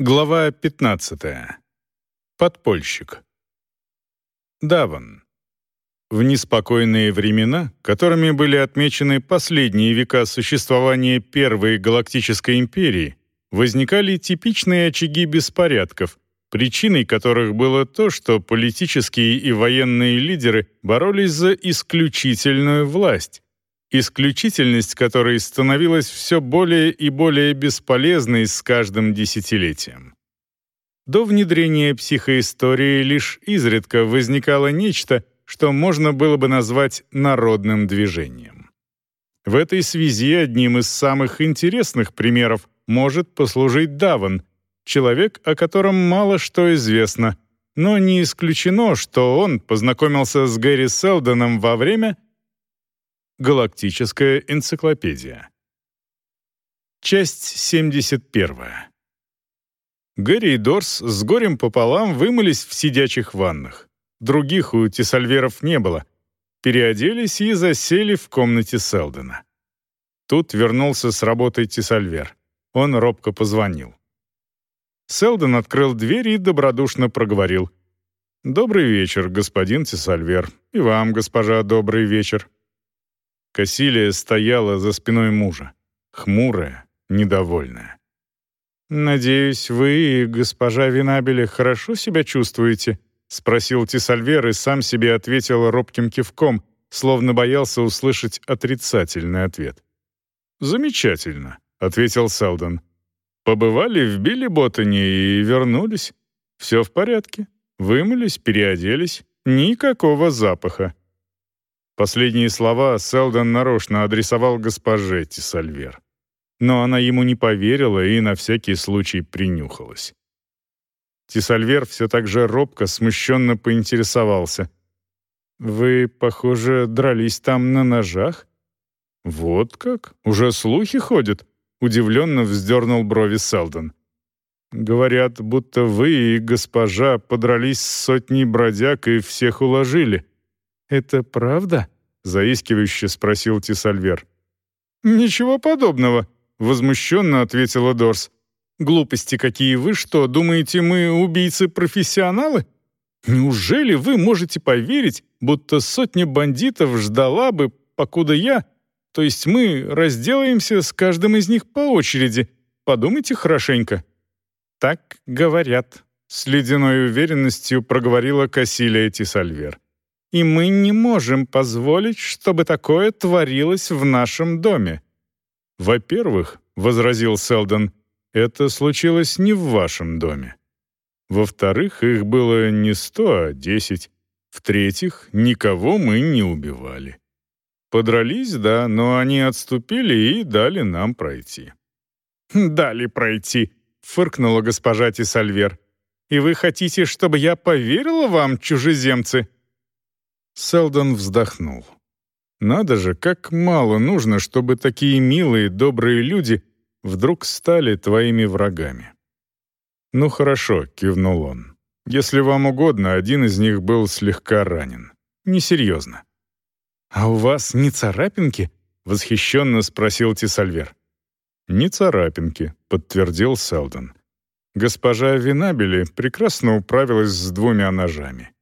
Глава 15. Подпольщик. Даван. В неспокойные времена, которыми были отмечены последние века существования Первой Галактической империи, возникали типичные очаги беспорядков, причиной которых было то, что политические и военные лидеры боролись за исключительную власть, исключительность которой становилась все более и более бесполезной с каждым десятилетием. До внедрения психоистории лишь изредка возникало нечто, что можно было бы назвать народным движением. В этой связи одним из самых интересных примеров может послужить Даван, человек, о котором мало что известно, но не исключено, что он познакомился с Гэри Селдоном во время Галактическая энциклопедия. Часть 71. Гэри и Дорс с горем пополам вымылись в сидячих ваннах. Других у Тесальверов не было. Переоделись и засели в комнате Селдена. Тут вернулся с работы Тесальвер. Он робко позвонил. Селден открыл дверь и добродушно проговорил. «Добрый вечер, господин Тесальвер. И вам, госпожа, добрый вечер. Кассилия стояла за спиной мужа, хмурая, недовольная. «Надеюсь, вы, госпожа Винабеля, хорошо себя чувствуете?» — спросил Тисальвер и сам себе ответил робким кивком, словно боялся услышать отрицательный ответ. «Замечательно», — ответил Селдон. «Побывали в Билли-Боттоне и вернулись. Все в порядке. Вымылись, переоделись. Никакого запаха. Последние слова Селдон нарочно адресовал госпоже Тисальвер. Но она ему не поверила и на всякий случай принюхалась. Тисальвер все так же робко, смущенно поинтересовался. «Вы, похоже, дрались там на ножах?» «Вот как? Уже слухи ходят?» — удивленно вздернул брови Селдон. «Говорят, будто вы и госпожа подрались с сотней бродяг и всех уложили. «Это правда?» — заискивающе спросил Тисальвер. «Ничего подобного», — возмущенно ответила Дорс. «Глупости какие вы, что, думаете, мы убийцы-профессионалы? Неужели вы можете поверить, будто сотня бандитов ждала бы, покуда я, то есть мы, разделаемся с каждым из них по очереди? Подумайте хорошенько». «Так говорят», — с ледяной уверенностью проговорила Кассилия Тисальвер и мы не можем позволить, чтобы такое творилось в нашем доме». «Во-первых», — возразил Селдон, — «это случилось не в вашем доме. Во-вторых, их было не сто, а десять. В-третьих, никого мы не убивали. Подрались, да, но они отступили и дали нам пройти». «Дали пройти», — фыркнула госпожа Тисальвер. «И вы хотите, чтобы я поверила вам, чужеземцы?» Селдон вздохнул. «Надо же, как мало нужно, чтобы такие милые, добрые люди вдруг стали твоими врагами». «Ну хорошо», — кивнул он. «Если вам угодно, один из них был слегка ранен. Несерьезно». «А у вас не царапинки?» — восхищенно спросил Тисальвер. «Не царапинки», — подтвердил Селдон. Госпожа Винабели прекрасно управилась с двумя ножами.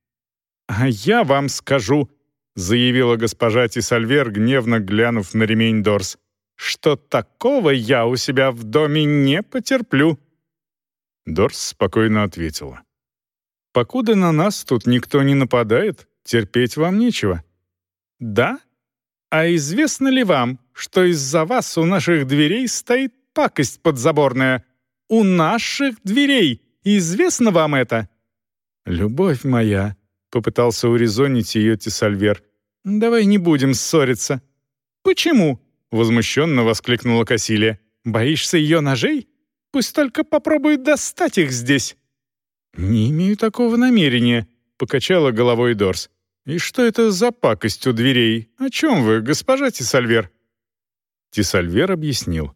«А я вам скажу», — заявила госпожа Тисальвер, гневно глянув на ремень Дорс, «что такого я у себя в доме не потерплю». Дорс спокойно ответила. «Покуда на нас тут никто не нападает, терпеть вам нечего». «Да? А известно ли вам, что из-за вас у наших дверей стоит пакость подзаборная? У наших дверей! Известно вам это?» «Любовь моя», Попытался урезонить ее Тесальвер. «Давай не будем ссориться». «Почему?» — возмущенно воскликнула Кассилия. «Боишься ее ножей? Пусть только попробует достать их здесь». «Не имею такого намерения», — покачала головой Дорс. «И что это за пакость у дверей? О чем вы, госпожа Тисальвер?» Тисальвер объяснил.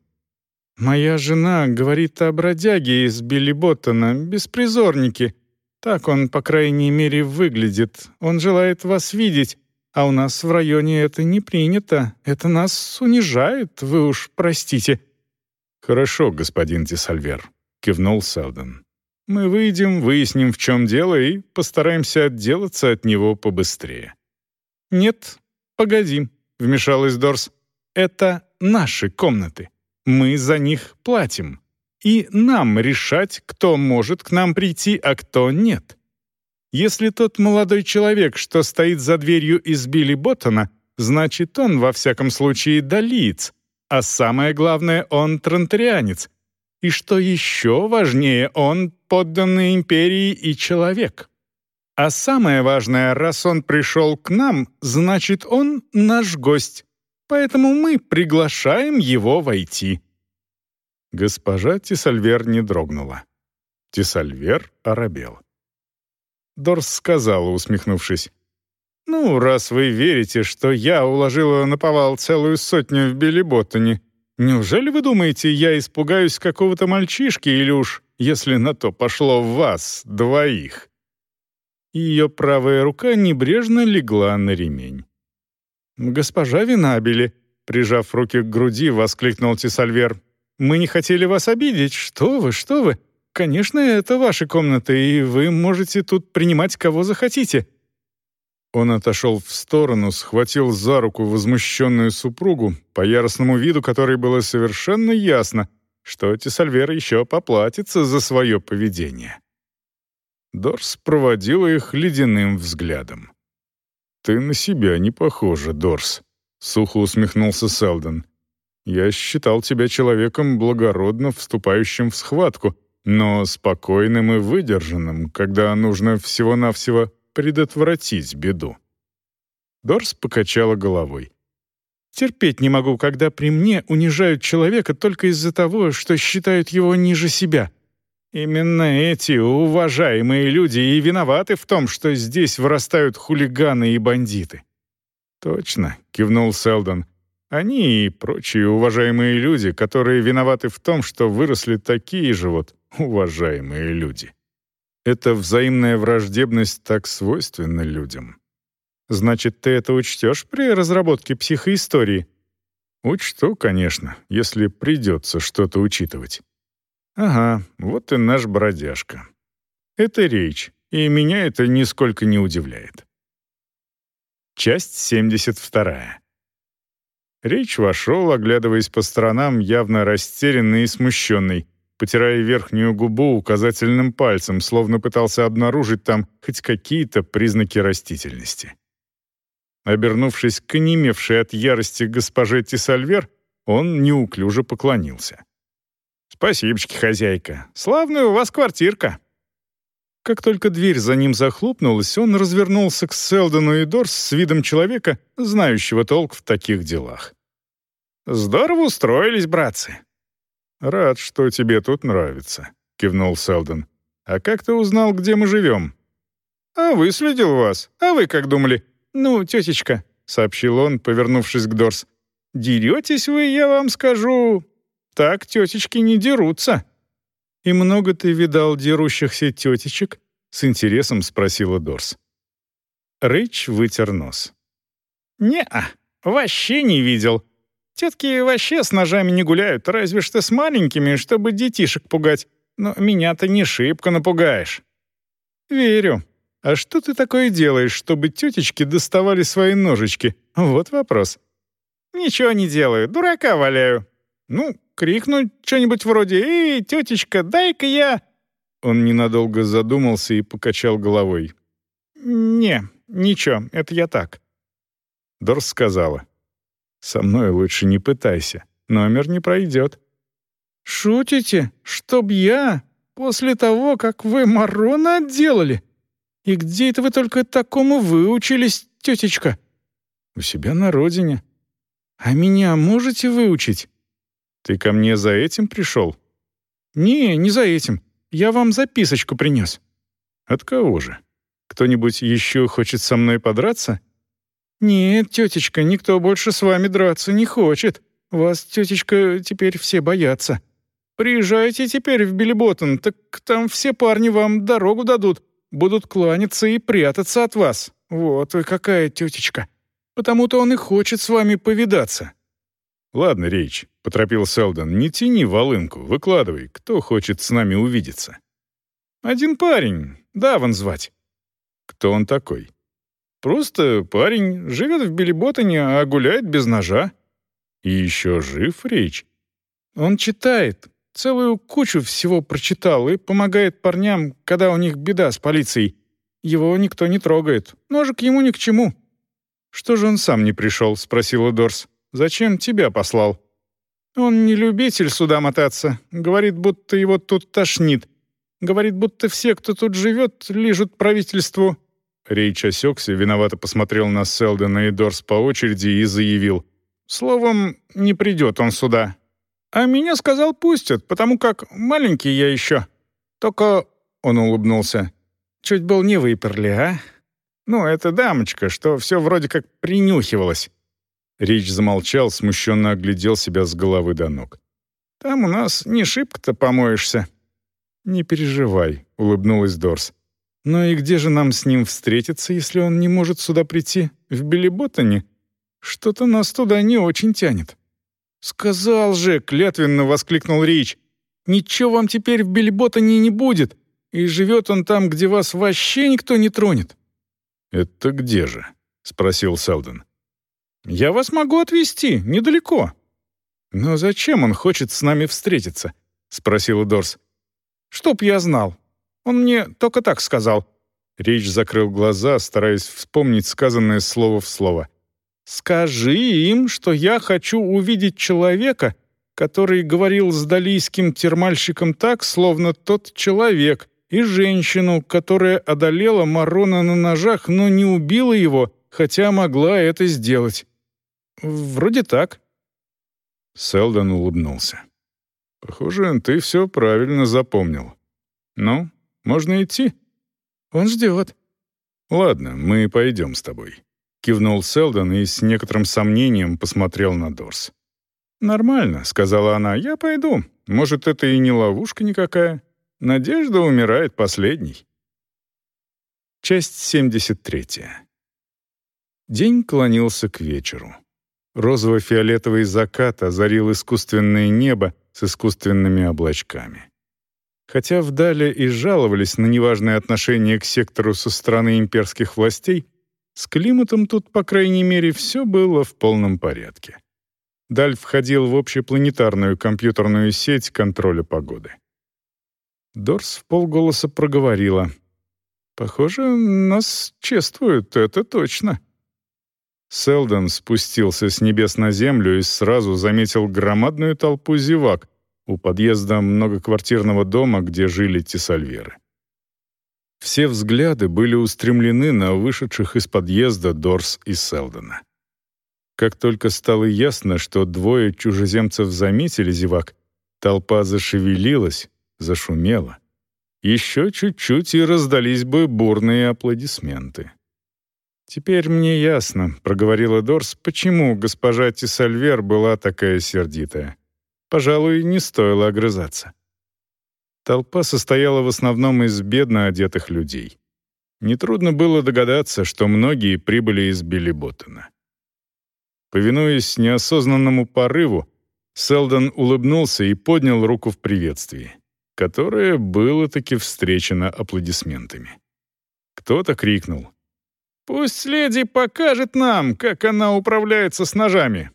«Моя жена говорит о бродяге из Билли Боттона, беспризорнике. Так он, по крайней мере, выглядит. Он желает вас видеть, а у нас в районе это не принято. Это нас унижает, вы уж простите». «Хорошо, господин Тесальвер», — кивнул Селдон. «Мы выйдем, выясним, в чем дело, и постараемся отделаться от него побыстрее». «Нет, погоди», — вмешалась Дорс. «Это наши комнаты. Мы за них платим. И нам решать, кто может к нам прийти, а кто нет. Если тот молодой человек, что стоит за дверью из Билли Боттона, значит, он, во всяком случае, долиец, а самое главное, он транторианец. И что еще важнее, он подданный империи и человек. А самое важное, раз он пришел к нам, значит, он наш гость. Поэтому мы приглашаем его войти». Госпожа Тисальвер не дрогнула. Тисальвер оробел. Дорс сказала, усмехнувшись, «Ну, раз вы верите, что я уложила на повал целую сотню в Билли неужели вы думаете, я испугаюсь какого-то мальчишки или уж, если на то пошло вас, двоих?» Ее правая рука небрежно легла на ремень. «Госпожа Винабели», прижав руки к груди, воскликнул Тисальвер, «мы не хотели вас обидеть. Что вы, что вы? Конечно, это ваша комната, и вы можете тут принимать кого захотите». Он отошел в сторону, схватил за руку возмущенную супругу, по яростному виду которой было совершенно ясно, что Тисальвер еще поплатится за свое поведение. Дорс проводил их ледяным взглядом. «Ты на себя не похожа, Дорс», — сухо усмехнулся Селдон. «Я считал тебя человеком благородно вступающим в схватку, но спокойным и выдержанным, когда нужно всего-навсего предотвратить беду». Дорс покачала головой. «Терпеть не могу, когда при мне унижают человека только из-за того, что считают его ниже себя. Именно эти уважаемые люди и виноваты в том, что здесь вырастают хулиганы и бандиты. Точно, кивнул Селдон. Они и прочие уважаемые люди, которые виноваты в том, что выросли такие же вот уважаемые люди. Эта взаимная враждебность так свойственна людям. Значит, ты это учтешь при разработке психоистории? Учту, конечно, если придется что-то учитывать. Ага, вот и наш бродяжка. Это речь, и меня это нисколько не удивляет. Часть 72. Речь вошел, оглядываясь по сторонам, явно растерянный и смущенный, потирая верхнюю губу указательным пальцем, словно пытался обнаружить там хоть какие-то признаки растительности. Обернувшись к онемевшей от ярости госпоже Тисальвер, он неуклюже поклонился. «Спасибочки, хозяйка. Славная у вас квартирка». Как только дверь за ним захлопнулась, он развернулся к Селдону и Дорс с видом человека, знающего толк в таких делах. «Здорово устроились, братцы». «Рад, что тебе тут нравится», — кивнул Селдон. «А как ты узнал, где мы живем?» «А выследил вас. А вы как думали? Ну, тетечка», — сообщил он, повернувшись к Дорс. «Деретесь вы, я вам скажу, так тетечки не дерутся». «И много ты видал дерущихся тетечек?» — с интересом спросила Дорс. Рэйч вытер нос. «Не-а, вообще не видел. Тетки вообще с ножами не гуляют, разве что с маленькими, чтобы детишек пугать. Но меня-то не шибко напугаешь». «Верю. А что ты такое делаешь, чтобы тетечки доставали свои ножички? Вот вопрос». «Ничего не делаю, дурака валяю. Ну, крикнуть что-нибудь вроде «Эй, тетечка, дай-ка я...» Он ненадолго задумался и покачал головой. «Не, ничего, это я так». Дорс сказала. «Со мной лучше не пытайся, номер не пройдет». «Шутите? Чтоб я? После того, как вы Марона отделали? И где это вы только такому выучились, тетечка?» «У себя на родине». «А меня можете выучить?» «Ты ко мне за этим пришел?» «Не, не за этим. Я вам записочку принес». «От кого же? Кто-нибудь еще хочет со мной подраться?» «Нет, тетечка, никто больше с вами драться не хочет. Вас, тетечка, теперь все боятся. Приезжайте теперь в Билиботтон, так там все парни вам дорогу дадут, будут кланяться и прятаться от вас. Вот вы какая тетечка. Потому-то он и хочет с вами повидаться. «Ладно, Рейч», — поторопил Селдон, — «не тяни волынку, выкладывай, кто хочет с нами увидеться». «Один парень, Даван звать». «Кто он такой?» «Просто парень, живет в Билиботане, а гуляет без ножа». «И еще жив, Рейч?» «Он читает, целую кучу всего прочитал и помогает парням, когда у них беда с полицией. Его никто не трогает, ножик ему ни к чему». «Что же он сам не пришел?» — спросила Дорс. Зачем тебя послал?» «Он не любитель сюда мотаться. Говорит, будто его тут тошнит. Говорит, будто все, кто тут живет, лежат правительству». Рейч осекся, виновато посмотрел на Селдена и Дорс по очереди и заявил. «Словом, не придет он сюда. А меня, сказал, пустят, потому как маленький я еще. Только...» — он улыбнулся. «Чуть был не выперли, а? Ну, это дамочка, что все вроде как принюхивалась. Рич замолчал, смущенно оглядел себя с головы до ног. «Там у нас не шибко-то помоешься». «Не переживай», — улыбнулась Дорс. «Но и где же нам с ним встретиться, если он не может сюда прийти? В Белиботане? Что-то нас туда не очень тянет». «Сказал же!» — клятвенно воскликнул Рич. «Ничего вам теперь в Белиботане не будет, и живет он там, где вас вообще никто не тронет». «Это где же?» — спросил Селдон. «Я вас могу отвезти, недалеко». «Но зачем он хочет с нами встретиться?» — спросила Дорс. «Чтоб я знал. Он мне только так сказал». Рич закрыл глаза, стараясь вспомнить сказанное слово в слово. «Скажи им, что я хочу увидеть человека, который говорил с далийским термальщиком так, словно тот человек, и женщину, которая одолела Марона на ножах, но не убила его, хотя могла это сделать. «Вроде так». Селдон улыбнулся. «Похоже, ты все правильно запомнил. Ну, можно идти?» «Он ждет». «Ладно, мы пойдем с тобой», — кивнул Селдон и с некоторым сомнением посмотрел на Дорс. «Нормально», — сказала она, — «я пойду. Может, это и не ловушка никакая. Надежда умирает последней». Часть 73. День клонился к вечеру. Розово-фиолетовый закат озарил искусственное небо с искусственными облачками. Хотя вдали и жаловались на неважное отношение к сектору со стороны имперских властей, с климатом тут, по крайней мере, все было в полном порядке. Даль входил в общепланетарную компьютерную сеть контроля погоды. Дорс в полголоса проговорила. «Похоже, нас чествуют, это точно». Селдон спустился с небес на землю и сразу заметил громадную толпу зевак у подъезда многоквартирного дома, где жили Тесальверы. Все взгляды были устремлены на вышедших из подъезда Дорс и Селдона. Как только стало ясно, что двое чужеземцев заметили зевак, толпа зашевелилась, зашумела. Еще чуть-чуть и раздались бы бурные аплодисменты. «Теперь мне ясно», — проговорила Дорс, «почему госпожа Тисальвер была такая сердитая. Пожалуй, не стоило огрызаться». Толпа состояла в основном из бедно одетых людей. Нетрудно было догадаться, что многие прибыли из Билли-Боттона. Повинуясь неосознанному порыву, Селдон улыбнулся и поднял руку в приветствии, которое было таки встречено аплодисментами. Кто-то крикнул Пусть леди покажет нам, как она управляется с ножами».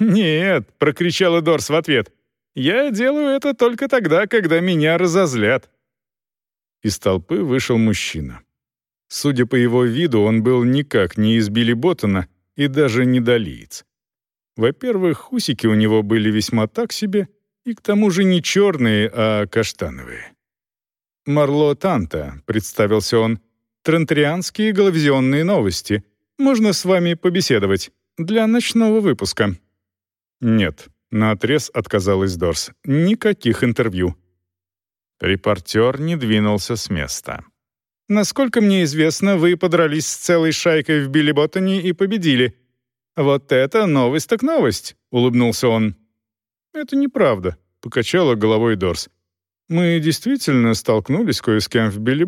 «Нет», — прокричала Дорс в ответ, — «я делаю это только тогда, когда меня разозлят». Из толпы вышел мужчина. Судя по его виду, он был никак не из Билли Боттона и даже не долиец. Во-первых, усики у него были весьма так себе, и к тому же не черные, а каштановые. «Марло Танта», — представился он, Трентрианские головизионные новости. Можно с вами побеседовать. Для ночного выпуска». «Нет», — наотрез отказалась Дорс. «Никаких интервью». Репортер не двинулся с места. «Насколько мне известно, вы подрались с целой шайкой в Билли и победили. Вот это новость так новость», — улыбнулся он. «Это неправда», — покачала головой Дорс. Мы действительно столкнулись кое с кем в Билли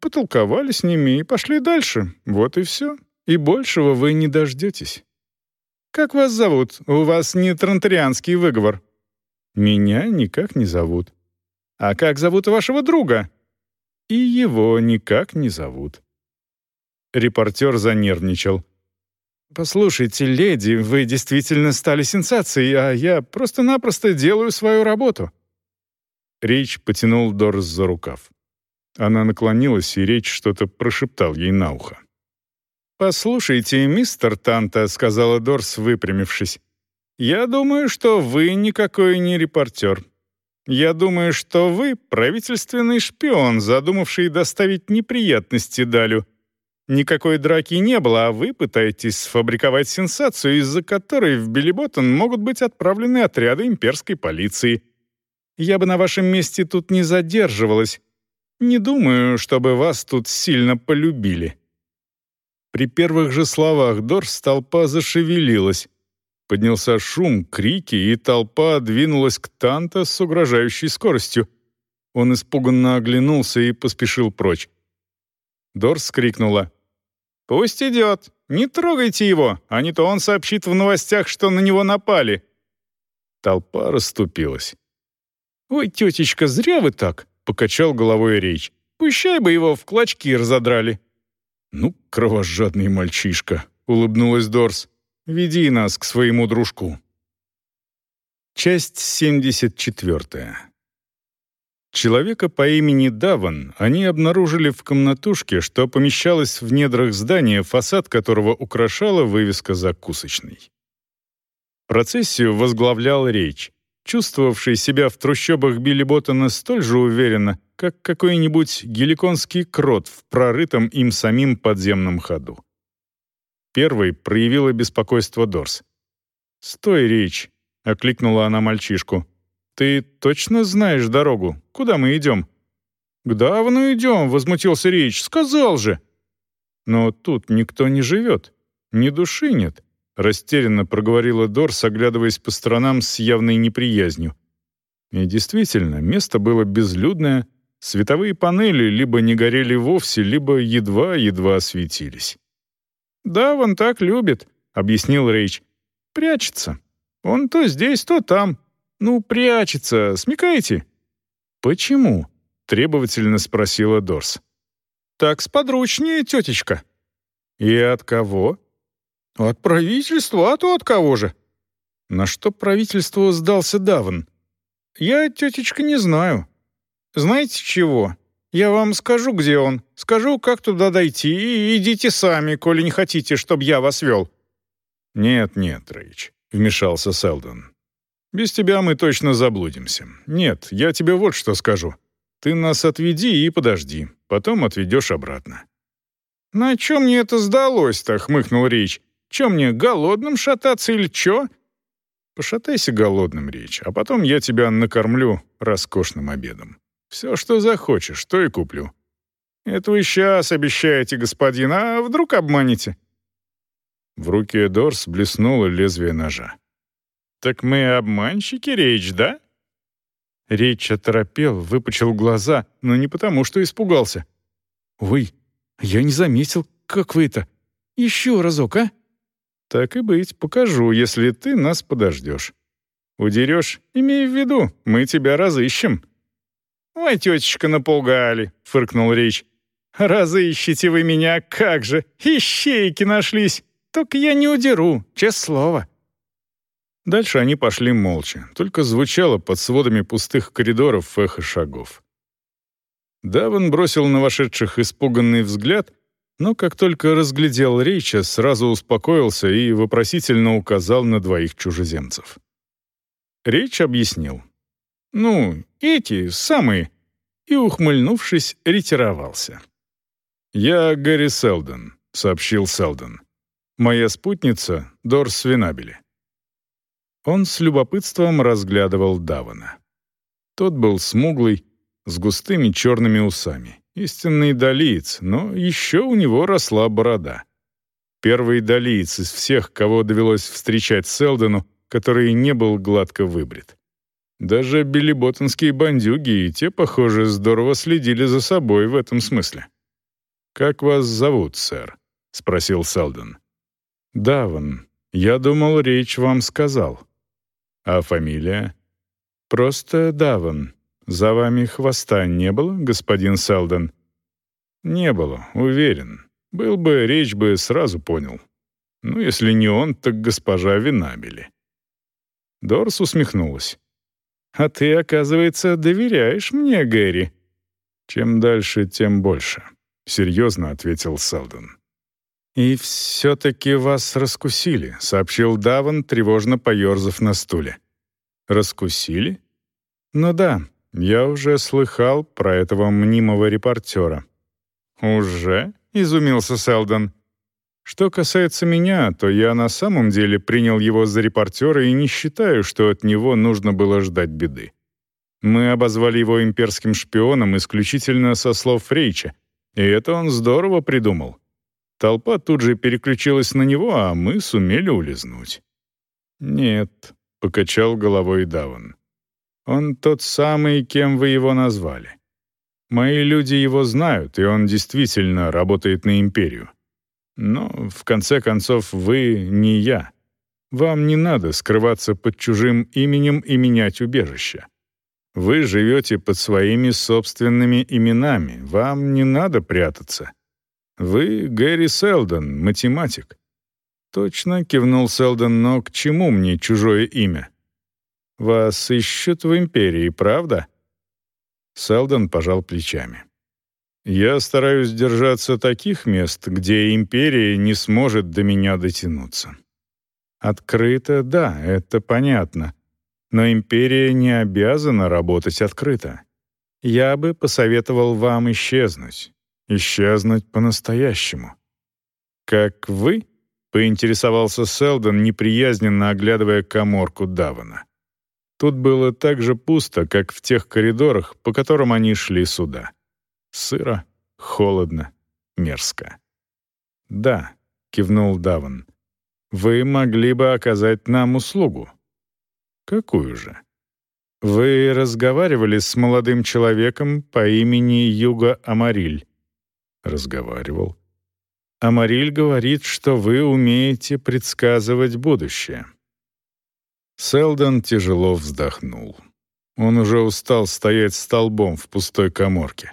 потолковали с ними и пошли дальше. Вот и все. И большего вы не дождетесь». «Как вас зовут? У вас не тронтарианский выговор». «Меня никак не зовут». «А как зовут вашего друга?» «И его никак не зовут». Репортер занервничал. «Послушайте, леди, вы действительно стали сенсацией, а я просто-напросто делаю свою работу». Рич потянул Дорс за рукав. Она наклонилась, и Рич что-то прошептал ей на ухо. «Послушайте, мистер Танта», — сказала Дорс, выпрямившись, «я думаю, что вы никакой не репортер. Я думаю, что вы правительственный шпион, задумавший доставить неприятности Далю. Никакой драки не было, а вы пытаетесь сфабриковать сенсацию, из-за которой в Билиботтон могут быть отправлены отряды имперской полиции. Я бы на вашем месте тут не задерживалась. Не думаю, чтобы вас тут сильно полюбили». При первых же словах Дорс толпа зашевелилась. Поднялся шум, крики, и толпа двинулась к Танта с угрожающей скоростью. Он испуганно оглянулся и поспешил прочь. Дорс крикнула. «Пусть идет! Не трогайте его, а не то он сообщит в новостях, что на него напали!» Толпа расступилась. «Ой, тетечка, зря вы так!» — покачал головой речь. «Пущай бы его в клочки разодрали!» «Ну, кровожадный мальчишка», — улыбнулась Дорс. «Веди нас к своему дружку». Часть 74. Человека по имени Даван они обнаружили в комнатушке, что помещалось в недрах здания, фасад которого украшала вывеска «Закусочный». Процессию возглавлял Речь, чувствовавший себя в трущобах Билли Боттона столь же уверенно, как какой-нибудь геликонский крот в прорытом им самим подземном ходу. Первой проявила беспокойство Дорс. «Стой, Рич!» — окликнула она мальчишку. «Ты точно знаешь дорогу? Куда мы идем?» «К Давну идем», — возмутился Рич. «Сказал же!» «Но тут никто не живет. Ни души нет», — растерянно проговорила Дорс, оглядываясь по сторонам с явной неприязнью. И действительно, место было безлюдное, Световые панели либо не горели вовсе, либо едва-едва светились. «Да, он так любит», — объяснил Рейч. «Прячется. Он то здесь, то там. Ну, прячется, смекаете?» «Почему?» — требовательно спросила Дорс. «Так сподручнее, тетечка». «И от кого?» «От правительства, а то от кого же?» «На что правительству сдался Даван?» «Я, тетечка, не знаю. Знаете чего? Я вам скажу, где он. Скажу, как туда дойти, и идите сами, коли не хотите, чтобы я вас вел». «Нет, нет, Рэйч», — вмешался Селдон. «Без тебя мы точно заблудимся. Нет, я тебе вот что скажу. Ты нас отведи и подожди, потом отведешь обратно». «На чем мне это сдалось-то?» — хмыкнул Рич. «Чем мне, голодным шататься или чё?» «Пошатайся голодным, Рич, а потом я тебя накормлю роскошным обедом». Все, что захочешь, то и куплю. Это вы сейчас обещаете, господин, а вдруг обманете?» В руке Дорс блеснуло лезвие ножа. «Так мы обманщики, Речь, да?» Речь оторопел, выпучил глаза, но не потому, что испугался. «Вы, я не заметил, как вы это. Еще разок, а?» «Так и быть, покажу, если ты нас подождешь. Удерешь, имей в виду, мы тебя разыщем». «Ой, тетечка, напугали», — фыркнул Рич. «Разыщите вы меня, как же! Ищейки нашлись! Только я не удеру, честное слово». Дальше они пошли молча, только звучало под сводами пустых коридоров эхо шагов. Даван бросил на вошедших испуганный взгляд, но как только разглядел Рейча, сразу успокоился и вопросительно указал на двоих чужеземцев. Рейч объяснил. «Ну, эти самые!» И, ухмыльнувшись, ретировался. «Я Гэри Селдон», — сообщил Селдон. «Моя спутница — Дорс Винабели». Он с любопытством разглядывал Давана. Тот был смуглый, с густыми черными усами. Истинный долиец, но еще у него росла борода. Первый долиец из всех, кого довелось встречать Селдону, который не был гладко выбрит. Даже билиботтонские бандюги и те, похоже, здорово следили за собой в этом смысле. «Как вас зовут, сэр?» — спросил Селдон. «Даван. Я думал, речь вам сказал. А фамилия? Просто Даван. За вами хвоста не было, господин Селдон? Не было, уверен. Был бы, речь бы сразу понял. Ну, если не он, так госпожа Винабели. Дорс усмехнулась. «А ты, оказывается, доверяешь мне, Гэри?» «Чем дальше, тем больше», — серьезно ответил Селдон. «И все-таки вас раскусили», — сообщил Даван, тревожно поерзав на стуле. «Раскусили?» «Ну да, я уже слыхал про этого мнимого репортера». «Уже?» — изумился Селдон. «Что касается меня, то я на самом деле принял его за репортера и не считаю, что от него нужно было ждать беды. Мы обозвали его имперским шпионом исключительно со слов Фрейча, и это он здорово придумал». Толпа тут же переключилась на него, а мы сумели улизнуть. «Нет», — покачал головой Даван. «Он тот самый, кем вы его назвали. Мои люди его знают, и он действительно работает на империю. Но, в конце концов, вы не я. Вам не надо скрываться под чужим именем и менять убежище. Вы живете под своими собственными именами, вам не надо прятаться. «Вы Гэри Селдон, математик». «Точно», — кивнул Селдон, — «но к чему мне чужое имя?» «Вас ищут в Империи, правда?» Селдон пожал плечами. «Я стараюсь держаться таких мест, где Империя не сможет до меня дотянуться». «Открыто, да, это понятно. Но Империя не обязана работать открыто. Я бы посоветовал вам исчезнуть. Исчезнуть по-настоящему. «Как вы?» — поинтересовался Селдон, неприязненно оглядывая коморку Давана. Тут было так же пусто, как в тех коридорах, по которым они шли сюда. Сыро, холодно, мерзко. «Да», — кивнул Даван, — «вы могли бы оказать нам услугу». «Какую же?» «Вы разговаривали с молодым человеком по имени Юга Амариль разговаривал. Амариль говорит, что вы умеете предсказывать будущее. Селдон тяжело вздохнул. Он уже устал стоять столбом в пустой коморке.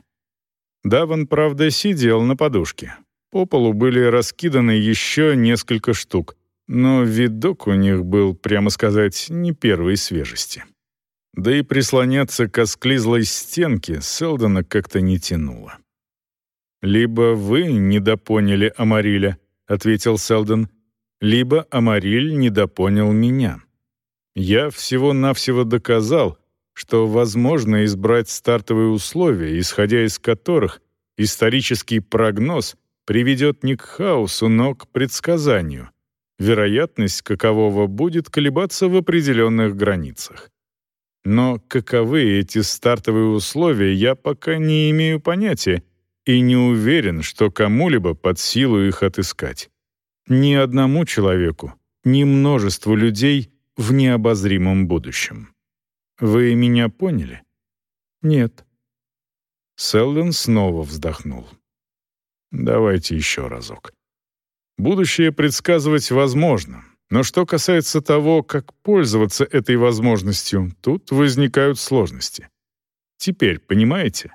Даван, правда, сидел на подушке. По полу были раскиданы еще несколько штук, но видок у них был, прямо сказать, не первой свежести. Да и прислоняться к осклизлой стенке Селдона как-то не тянуло. «Либо вы недопоняли Амариля», — ответил Селдон, «либо Амариль недопонял меня. Я всего-навсего доказал, что возможно избрать стартовые условия, исходя из которых исторический прогноз приведет не к хаосу, но к предсказанию, вероятность какового будет колебаться в определенных границах. Но каковы эти стартовые условия, я пока не имею понятия, и не уверен, что кому-либо под силу их отыскать. Ни одному человеку, ни множеству людей в необозримом будущем. Вы меня поняли? Нет. Селдон снова вздохнул. Давайте еще разок. Будущее предсказывать возможно, но что касается того, как пользоваться этой возможностью, тут возникают сложности. Теперь понимаете?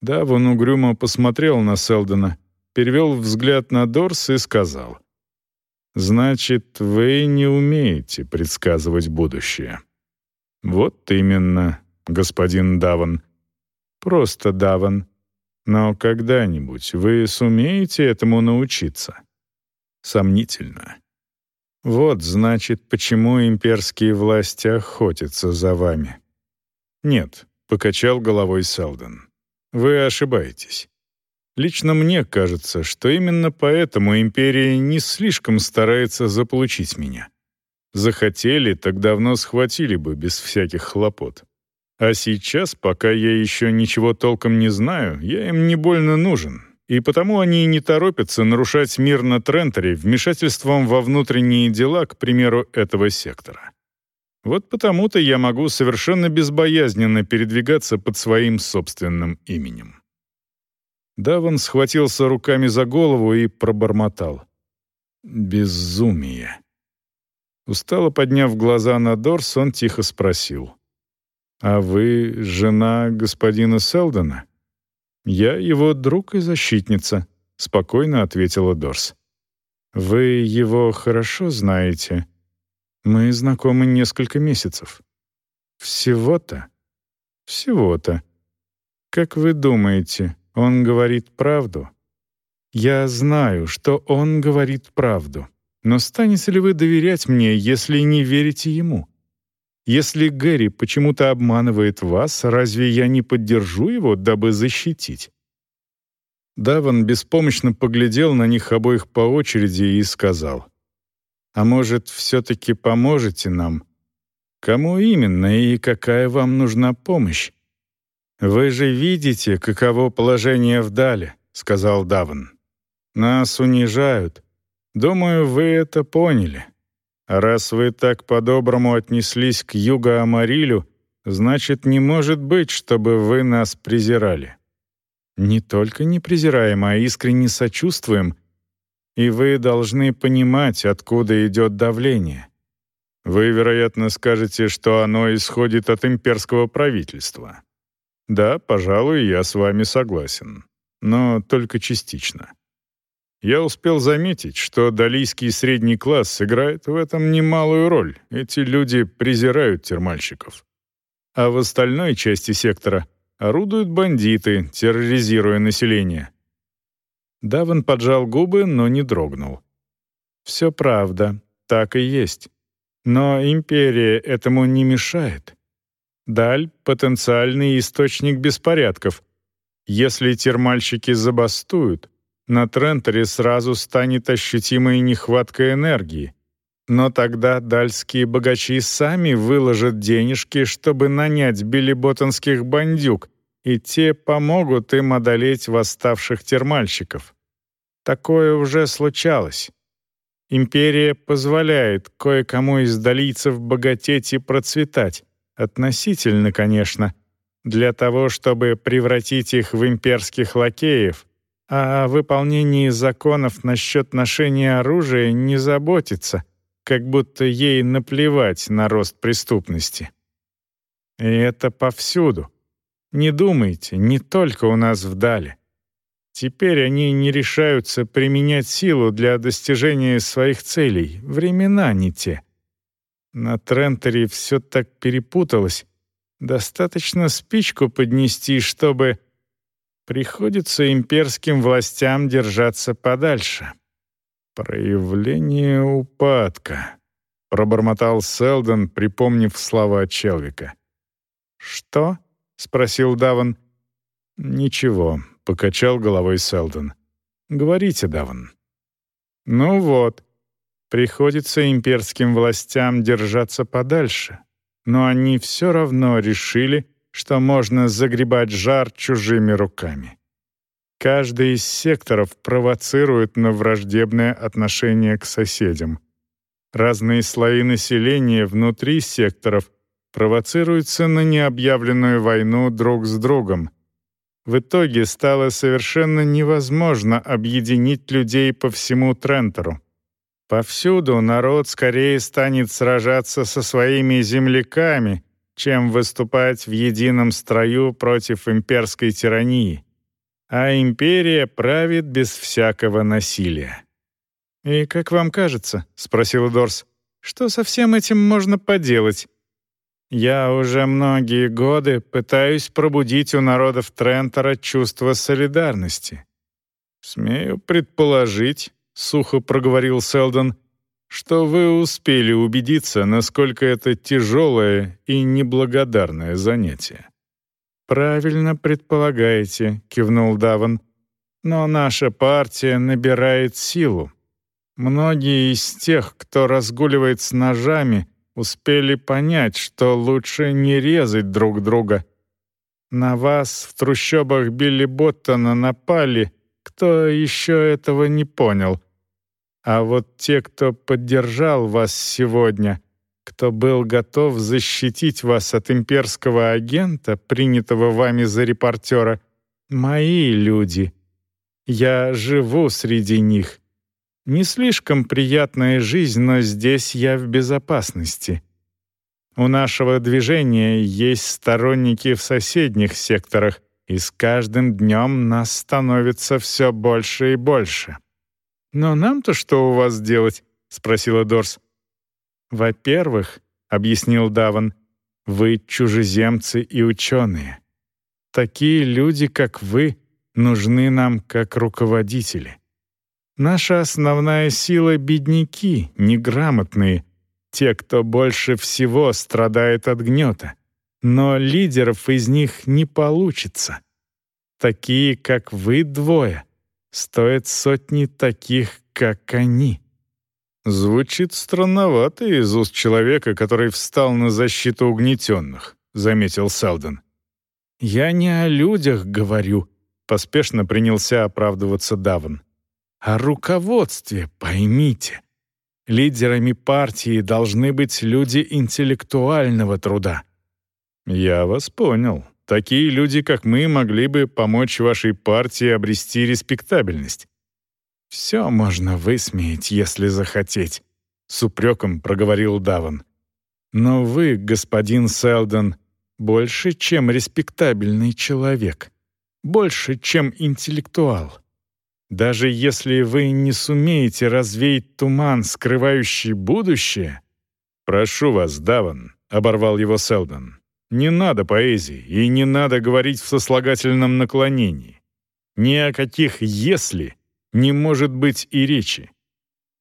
Давон угрюмо посмотрел на Селдона, перевел взгляд на Дорс и сказал. «Значит, вы не умеете предсказывать будущее». «Вот именно, господин Даван. Просто Даван. Но когда-нибудь вы сумеете этому научиться?» «Сомнительно». «Вот, значит, почему имперские власти охотятся за вами». «Нет», — покачал головой Селдон. Вы ошибаетесь. Лично мне кажется, что именно поэтому империя не слишком старается заполучить меня. Захотели, так давно схватили бы без всяких хлопот. А сейчас, пока я еще ничего толком не знаю, я им не больно нужен, и потому они не торопятся нарушать мир на Тренторе вмешательством во внутренние дела, к примеру, этого сектора. Вот потому-то я могу совершенно безбоязненно передвигаться под своим собственным именем. Даван схватился руками за голову и пробормотал. «Безумие». Устало подняв глаза на Дорс, он тихо спросил. «А вы жена господина Селдона?» «Я его друг и защитница», — спокойно ответила Дорс. «Вы его хорошо знаете?» «Мы знакомы несколько месяцев». «Всего-то?» «Всего-то. Как вы думаете, он говорит правду?» «Я знаю, что он говорит правду. Но станете ли вы доверять мне, если не верите ему?» Если Гэри почему-то обманывает вас, разве я не поддержу его, дабы защитить?» Даван беспомощно поглядел на них обоих по очереди и сказал, «А может, все-таки поможете нам? Кому именно и какая вам нужна помощь?» «Вы же видите, каково положение вдали», — сказал Даван. «Нас унижают. Думаю, вы это поняли. Раз вы так по-доброму отнеслись к Юго-Амарилю, значит, не может быть, чтобы вы нас презирали. Не только не презираем, а искренне сочувствуем. И вы должны понимать, откуда идет давление. Вы, вероятно, скажете, что оно исходит от имперского правительства. Да, пожалуй, я с вами согласен, но только частично. Я успел заметить, что далийский средний класс играет в этом немалую роль. Эти люди презирают термальщиков. А в остальной части сектора орудуют бандиты, терроризируя население. Даван поджал губы, но не дрогнул. «Все правда, так и есть. Но империя этому не мешает. Даль — потенциальный источник беспорядков. Если термальщики забастуют, на Трентере сразу станет ощутимая нехватка энергии. Но тогда дальские богачи сами выложат денежки, чтобы нанять билиботтонских бандюк, и те помогут им одолеть восставших термальщиков. Такое уже случалось. Империя позволяет кое-кому из долийцев богатеть и процветать, относительно, конечно, для того, чтобы превратить их в имперских лакеев — а о выполнении законов насчет ношения оружия не заботится, как будто ей наплевать на рост преступности. И это повсюду. Не думайте, не только у нас вдали. Теперь они не решаются применять силу для достижения своих целей. Времена не те. На Трентере все так перепуталось. Достаточно спичку поднести, чтобы... Приходится имперским властям держаться подальше. «Проявление упадка», — пробормотал Селдон, припомнив слова Челвика. «Что?» — спросил Даван. «Ничего», — покачал головой Селдон. «Говорите, Даван». «Ну вот, приходится имперским властям держаться подальше, но они все равно решили, что можно загребать жар чужими руками. Каждый из секторов провоцирует на враждебное отношение к соседям. Разные слои населения внутри секторов провоцируются на необъявленную войну друг с другом. В итоге стало совершенно невозможно объединить людей по всему Трентеру. Повсюду народ скорее станет сражаться со своими земляками, чем выступать в едином строю против имперской тирании. А империя правит без всякого насилия. «И как вам кажется?» — спросил Дорс. «Что со всем этим можно поделать?» «Я уже многие годы пытаюсь пробудить у народов Трентора чувство солидарности». «Смею предположить», — сухо проговорил Селдон, что вы успели убедиться, насколько это тяжелое и неблагодарное занятие. «Правильно предполагаете», — кивнул Даван. «Но наша партия набирает силу. Многие из тех, кто разгуливает с ножами, успели понять, что лучше не резать друг друга. На вас в трущобах Билли Боттона напали, кто еще этого не понял. А вот те, кто поддержал вас сегодня, кто был готов защитить вас от имперского агента, принятого вами за репортера, мои люди. Я живу среди них. Не слишком приятная жизнь, но здесь я в безопасности. У нашего движения есть сторонники в соседних секторах, и с каждым днем нас становится все больше и больше. «Но нам-то что у вас делать?» — спросила Дорс. «Во-первых, — объяснил Даван, — вы чужеземцы и ученые. Такие люди, как вы, нужны нам как руководители. Наша основная сила — бедняки, неграмотные, те, кто больше всего страдает от гнета. Но лидеров из них не получится. Такие, как вы двое, стоят сотни таких, как они. «Звучит странновато из уст человека, который встал на защиту угнетенных», — заметил Селдон. «Я не о людях говорю», — поспешно принялся оправдываться Даван. «О руководстве, поймите. Лидерами партии должны быть люди интеллектуального труда». «Я вас понял. Такие люди, как мы, могли бы помочь вашей партии обрести респектабельность. «Все можно высмеять, если захотеть», — с упреком проговорил Даван. «Но вы, господин Селдон, больше, чем респектабельный человек, больше, чем интеллектуал. Даже если вы не сумеете развеять туман, скрывающий будущее...» «Прошу вас, Даван», — оборвал его Селдон. «Не надо поэзии и не надо говорить в сослагательном наклонении. Ни о каких «если» не может быть и речи.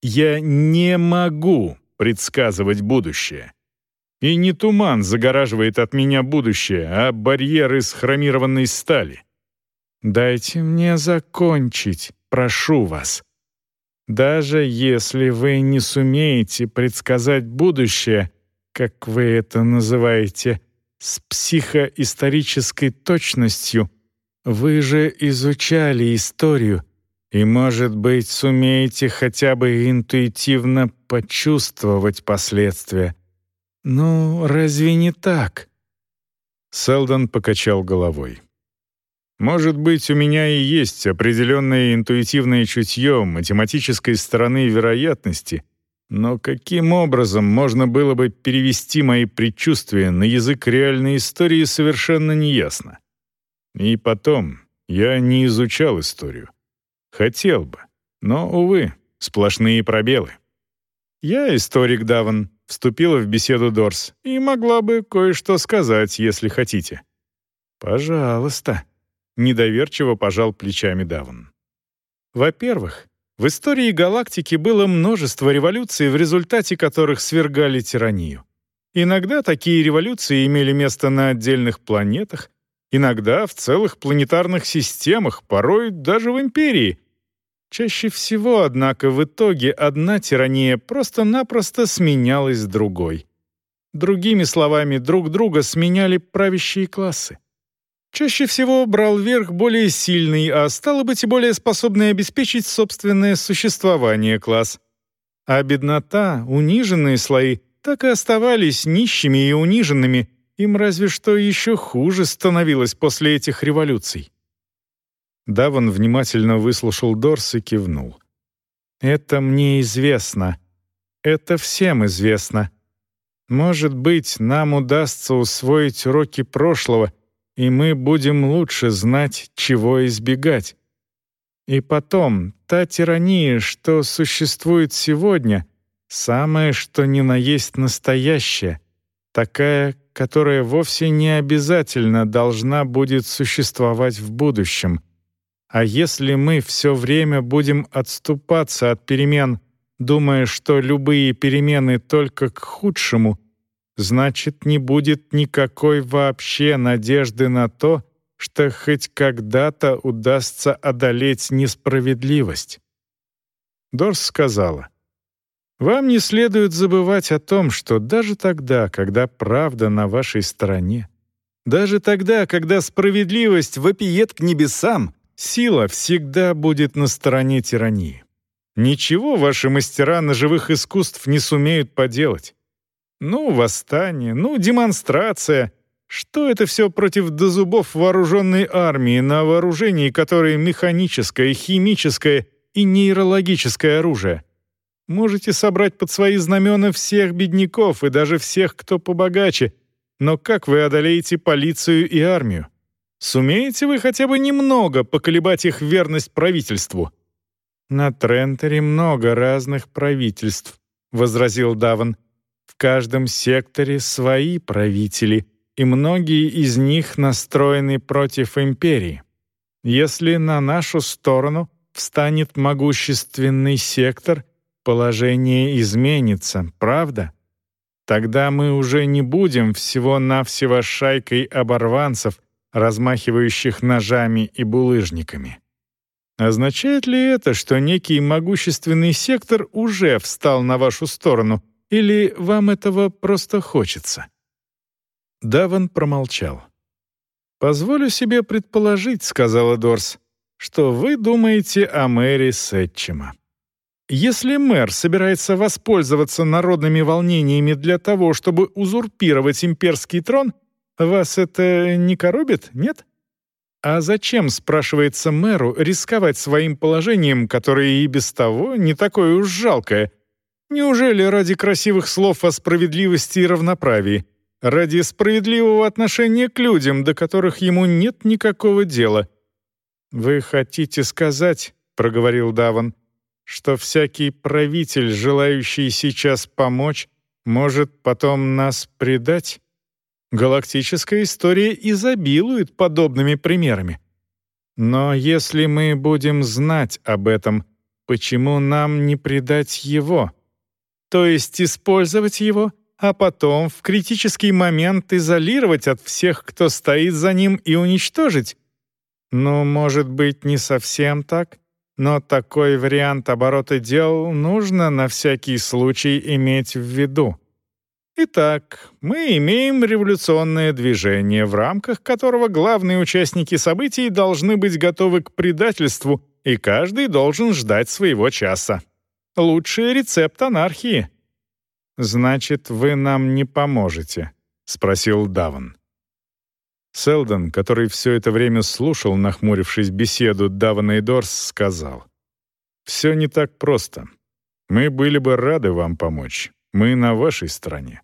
Я не могу предсказывать будущее. И не туман загораживает от меня будущее, а барьер из хромированной стали. Дайте мне закончить, прошу вас. Даже если вы не сумеете предсказать будущее, как вы это называете, с психоисторической точностью, вы же изучали историю и, может быть, сумеете хотя бы интуитивно почувствовать последствия. Ну, разве не так? Селдон покачал головой. Может быть, у меня и есть определенное интуитивное чутье математической стороны вероятности, но каким образом можно было бы перевести мои предчувствия на язык реальной истории совершенно неясно. И потом, я не изучал историю. Хотел бы. Но, увы, сплошные пробелы. Я историк Даван, вступила в беседу Дорс, и могла бы кое-что сказать, если хотите. Пожалуйста. Недоверчиво пожал плечами Даван. Во-первых, в истории галактики было множество революций, в результате которых свергали тиранию. Иногда такие революции имели место на отдельных планетах, иногда в целых планетарных системах, порой даже в империи, Чаще всего, однако, в итоге одна тирания просто-напросто сменялась другой. Другими словами, друг друга сменяли правящие классы. Чаще всего брал верх более сильный, а стало быть и более способный обеспечить собственное существование класс. А беднота, униженные слои, так и оставались нищими и униженными, им разве что еще хуже становилось после этих революций. Даван внимательно выслушал Дорс и кивнул. «Это мне известно. Это всем известно. Может быть, нам удастся усвоить уроки прошлого, и мы будем лучше знать, чего избегать. И потом, та тирания, что существует сегодня, самое что ни на есть настоящее, такая, которая вовсе не обязательно должна будет существовать в будущем — а если мы все время будем отступаться от перемен, думая, что любые перемены только к худшему, значит, не будет никакой вообще надежды на то, что хоть когда-то удастся одолеть несправедливость. Дорс сказала, «Вам не следует забывать о том, что даже тогда, когда правда на вашей стороне, даже тогда, когда справедливость вопиет к небесам, Сила всегда будет на стороне тирании. Ничего ваши мастера ножевых искусств не сумеют поделать. Ну, восстание, ну, демонстрация. Что это все против до зубов вооруженной армии, на вооружении которой механическое, химическое и нейрологическое оружие. Можете собрать под свои знамена всех бедняков и даже всех, кто побогаче, но как вы одолеете полицию и армию? Сумеете вы хотя бы немного поколебать их верность правительству?» «На Трентере много разных правительств», — возразил Даван. «В каждом секторе свои правители, и многие из них настроены против империи. Если на нашу сторону встанет могущественный сектор, положение изменится, правда? Тогда мы уже не будем всего-навсего шайкой оборванцев, размахивающих ножами и булыжниками. Означает ли это, что некий могущественный сектор уже встал на вашу сторону, или вам этого просто хочется? Даван промолчал. «Позволю себе предположить», — сказала Дорс, «что вы думаете о мэре Сетчема. Если мэр собирается воспользоваться народными волнениями для того, чтобы узурпировать имперский трон, вас это не коробит, нет? А зачем, спрашивается мэру, рисковать своим положением, которое и без того не такое уж жалкое? Неужели ради красивых слов о справедливости и равноправии? Ради справедливого отношения к людям, до которых ему нет никакого дела? «Вы хотите сказать, — проговорил Даван, — что всякий правитель, желающий сейчас помочь, может потом нас предать?» Галактическая история изобилует подобными примерами. Но если мы будем знать об этом, почему нам не предать его? То есть использовать его, а потом в критический момент изолировать от всех, кто стоит за ним, и уничтожить? Ну, может быть, не совсем так, но такой вариант оборота дел нужно на всякий случай иметь в виду. Итак, мы имеем революционное движение, в рамках которого главные участники событий должны быть готовы к предательству, и каждый должен ждать своего часа. Лучший рецепт анархии. «Значит, вы нам не поможете?» — спросил Даван. Селдон, который все это время слушал, нахмурившись беседу Давана и Дорс, сказал. «Все не так просто. Мы были бы рады вам помочь. Мы на вашей стороне.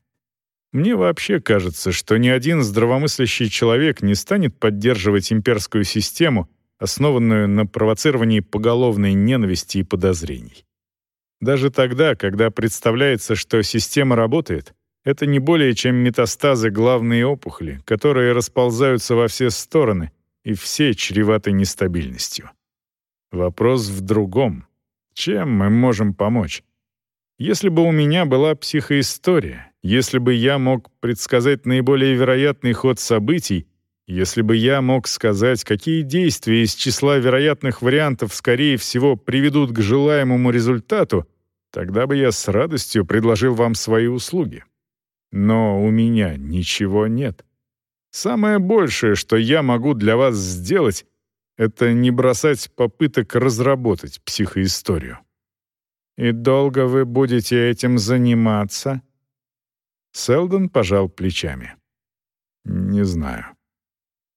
Мне вообще кажется, что ни один здравомыслящий человек не станет поддерживать имперскую систему, основанную на провоцировании поголовной ненависти и подозрений. Даже тогда, когда представляется, что система работает, это не более чем метастазы главной опухоли, которые расползаются во все стороны и все чреваты нестабильностью. Вопрос в другом. Чем мы можем помочь? Если бы у меня была психоистория, если бы я мог предсказать наиболее вероятный ход событий, если бы я мог сказать, какие действия из числа вероятных вариантов, скорее всего, приведут к желаемому результату, тогда бы я с радостью предложил вам свои услуги. Но у меня ничего нет. Самое большее, что я могу для вас сделать, это не бросать попыток разработать психоисторию. «И долго вы будете этим заниматься?» Селдон пожал плечами. «Не знаю.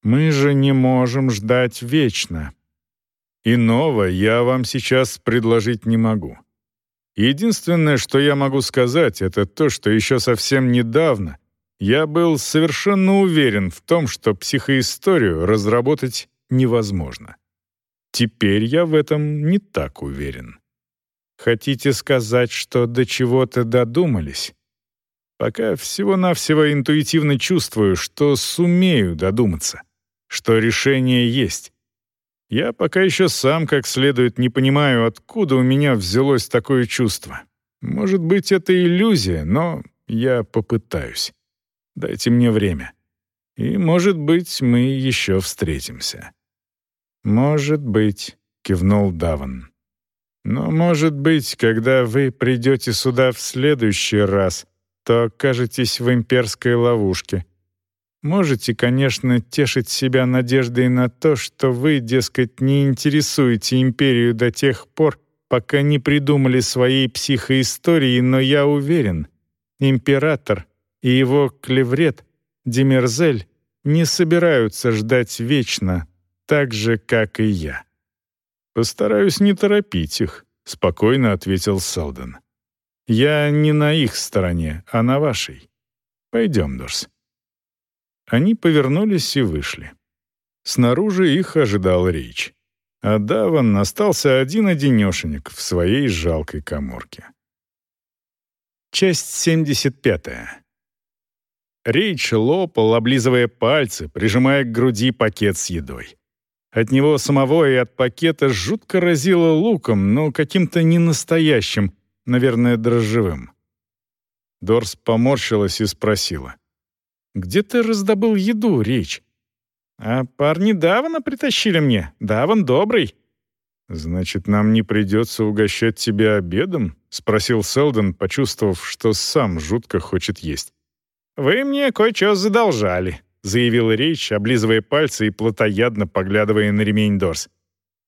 Мы же не можем ждать вечно. Иного я вам сейчас предложить не могу. Единственное, что я могу сказать, это то, что еще совсем недавно я был совершенно уверен в том, что психоисторию разработать невозможно. Теперь я в этом не так уверен. Хотите сказать, что до чего-то додумались? Пока всего-навсего интуитивно чувствую, что сумею додуматься, что решение есть. Я пока еще сам как следует не понимаю, откуда у меня взялось такое чувство. Может быть, это иллюзия, но я попытаюсь. Дайте мне время. И, может быть, мы еще встретимся. «Может быть», — кивнул Даван. Но, может быть, когда вы придете сюда в следующий раз, то окажетесь в имперской ловушке. Можете, конечно, тешить себя надеждой на то, что вы, дескать, не интересуете империю до тех пор, пока не придумали своей психоистории, но я уверен, император и его клеврет, Демерзель, не собираются ждать вечно, так же, как и я. «Постараюсь не торопить их», — спокойно ответил Селдон. «Я не на их стороне, а на вашей. Пойдем, Дорс». Они повернулись и вышли. Снаружи их ожидал Рич. А Даван остался один-одинешенек в своей жалкой коморке. Часть 75. Рейч лопал, облизывая пальцы, прижимая к груди пакет с едой. От него самого и от пакета жутко разило луком, но каким-то ненастоящим, наверное, дрожжевым. Дорс поморщилась и спросила. «Где ты раздобыл еду, Рейч?» «А парни Давана притащили мне. Даван добрый». «Значит, нам не придется угощать тебя обедом?» — спросил Селдон, почувствовав, что сам жутко хочет есть. «Вы мне кое-что задолжали», — заявил Рейч, облизывая пальцы и плотоядно поглядывая на ремень Дорс.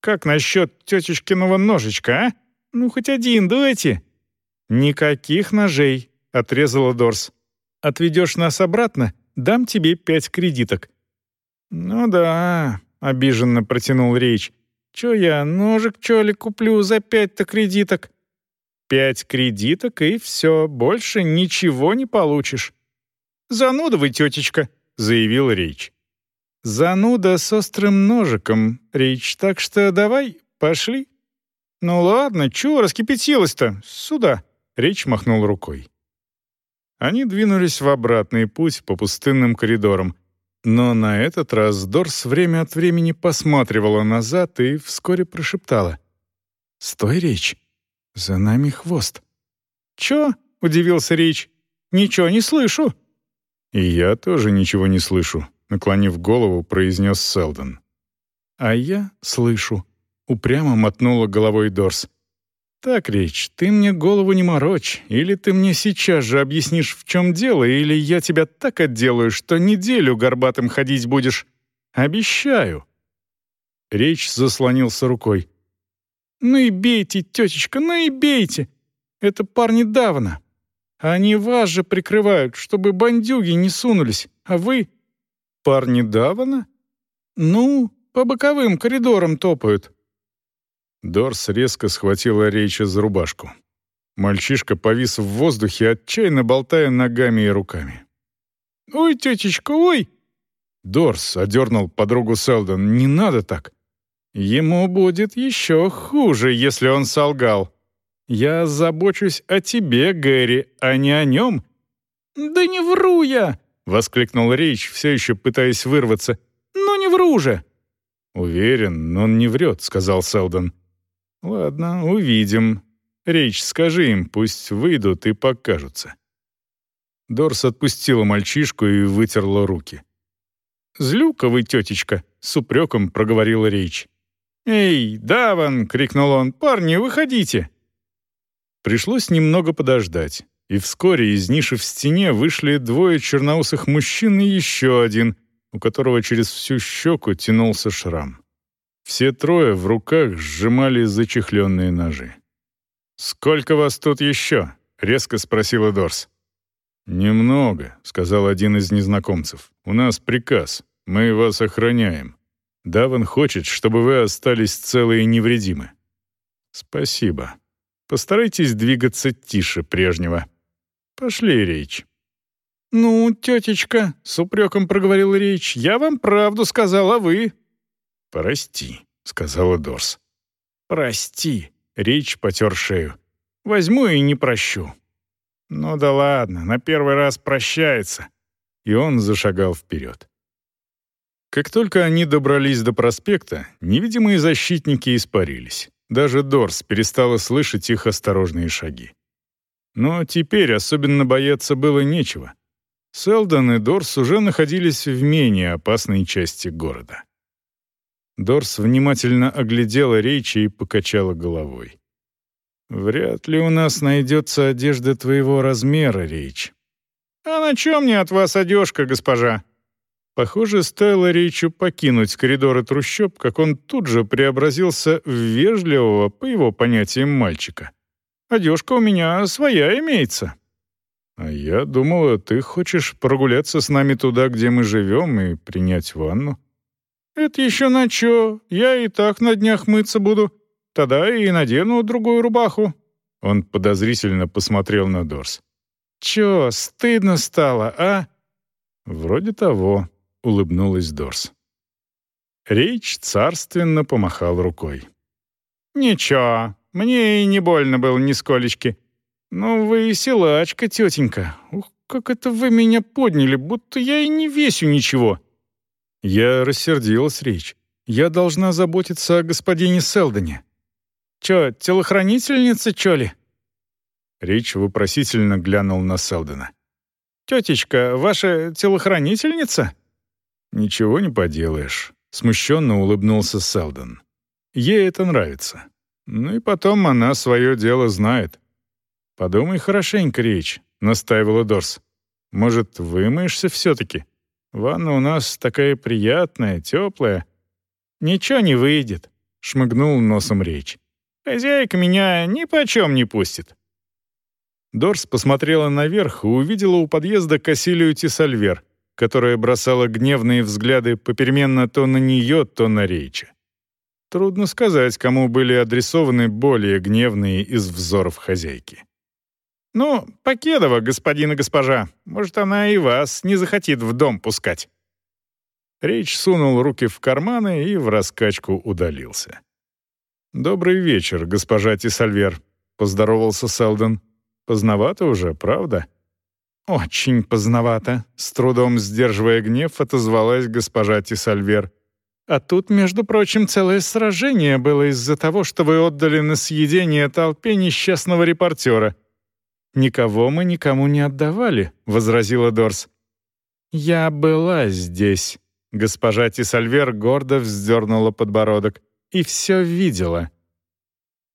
«Как насчет тетечкиного ножичка, а? Ну, хоть один дайте». «Никаких ножей», — отрезала Дорс. «Отведешь нас обратно, дам тебе пять кредиток. «Ну да», — обиженно протянул Рейч. «Чё я, ножик чё ли куплю за пять-то кредиток?» «Пять кредиток, и все, больше ничего не получишь». «Зануда вы, тетечка», — заявил Рейч. «Зануда с острым ножиком, Рейч, так что давай, пошли». «Ну ладно, чего раскипятилась-то? Сюда!» — Рейч махнул рукой. Они двинулись в обратный путь по пустынным коридорам, но на этот раз Дорс время от времени посматривала назад и вскоре прошептала. «Стой, Речь! За нами хвост!» «Чё?» — удивился Речь. «Ничего не слышу!» «И я тоже ничего не слышу», — наклонив голову, произнес Селдон. «А я слышу», — упрямо мотнула головой Дорс. «Так, Рич, ты мне голову не морочь, или ты мне сейчас же объяснишь, в чем дело, или я тебя так отделаю, что неделю горбатым ходить будешь. Обещаю». Речь заслонился рукой. «Ну и бейте, тетечка, ну и бейте! Это парни давно. Они вас же прикрывают, чтобы бандюги не сунулись, а вы...» «Парни давно? Ну, по боковым коридорам топают. Дорс резко схватила Рейча за рубашку. Мальчишка повис в воздухе, отчаянно болтая ногами и руками. «Ой, тетечка, ой!» Дорс одернул подругу Селдон. «Не надо так. Ему будет еще хуже, если он солгал. Я забочусь о тебе, Гэри, а не о нем». «Да не вру я!» — воскликнул Рейч, все еще пытаясь вырваться. «Ну не вру же!» «Уверен, он не врет», — сказал Селдон. «Ладно, увидим. Речь скажи им, пусть выйдут и покажутся». Дорс отпустила мальчишку и вытерла руки. «Злюка вы, тетечка!» — с упреком проговорила речь. «Эй, Даван!» — крикнул он. «Парни, выходите!» Пришлось немного подождать, и вскоре из ниши в стене вышли двое черноусых мужчин и еще один, у которого через всю щеку тянулся шрам. Все трое в руках сжимали зачехленные ножи. «Сколько вас тут еще?» — резко спросила Дорс. «Немного», — сказал один из незнакомцев. «У нас приказ. Мы вас охраняем. Даван хочет, чтобы вы остались целы и невредимы». «Спасибо. Постарайтесь двигаться тише прежнего. Пошли, Рейч». «Ну, тетечка», — с упреком проговорил Рейч, — «я вам правду сказал, а вы?» «Прости», — сказала Дорс. «Прости», — Рич потер шею. «Возьму и не прощу». «Ну да ладно, на первый раз прощается». И он зашагал вперед. Как только они добрались до проспекта, невидимые защитники испарились. Даже Дорс перестала слышать их осторожные шаги. Но теперь особенно бояться было нечего. Селдон и Дорс уже находились в менее опасной части города. Дорс внимательно оглядела Рейча и покачала головой. «Вряд ли у нас найдется одежда твоего размера, Рейч». «А на чем мне от вас одежка, госпожа?» Похоже, стоило Рейчу покинуть коридоры трущоб, как он тут же преобразился в вежливого, по его понятиям, мальчика. «Одежка у меня своя имеется». «А я думала, ты хочешь прогуляться с нами туда, где мы живем, и принять ванну». «Это еще на чё? Я и так на днях мыться буду. Тогда и надену другую рубаху». Он подозрительно посмотрел на Дорс. «Чё, стыдно стало, а?» «Вроде того», — улыбнулась Дорс. Рейч царственно помахал рукой. «Ничего, мне и не больно было нисколечки. Ну вы и силачка, тетенька. Ух, как это вы меня подняли, будто я и не весю ничего». Я рассердилась, Рейч. Я должна заботиться о господине Селдоне. «Чё, телохранительница, чё ли?» Рич вопросительно глянул на Селдона. «Тетечка, ваша телохранительница?» «Ничего не поделаешь», — смущенно улыбнулся Селдон. «Ей это нравится. Ну и потом она свое дело знает». «Подумай хорошенько, Рич», — настаивала Дорс. «Может, вымоешься все-таки? Ванна у нас такая приятная, теплая». «Ничего не выйдет», — шмыгнул носом Рич. Хозяйка меня ни почем не пустит». Дорс посмотрела наверх и увидела у подъезда Кассилию Тисальвер, которая бросала гневные взгляды попеременно то на нее, то на Рейча. Трудно сказать, кому были адресованы более гневные из взоров хозяйки. «Ну, Покедова, господин и госпожа, может, она и вас не захотит в дом пускать». Рейч сунул руки в карманы и в раскачку удалился. «Добрый вечер, госпожа Тисальвер», — поздоровался Селдон. «Поздновато уже, правда?» «Очень поздновато», — с трудом сдерживая гнев, отозвалась госпожа Тисальвер. «А тут, между прочим, целое сражение было из-за того, что вы отдали на съедение толпе несчастного репортера». «Никого мы никому не отдавали», — возразила Дорс. «Я была здесь», — госпожа Тисальвер гордо вздернула подбородок и все видела.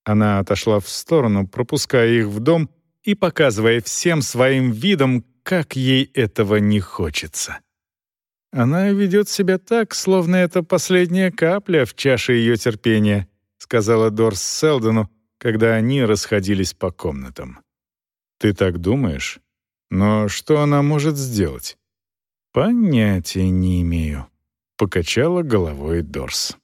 Она отошла в сторону, пропуская их в дом и показывая всем своим видом, как ей этого не хочется. «Она ведет себя так, словно это последняя капля в чаше ее терпения», сказала Дорс Селдону, когда они расходились по комнатам. «Ты так думаешь? Но что она может сделать?» «Понятия не имею», — покачала головой Дорс.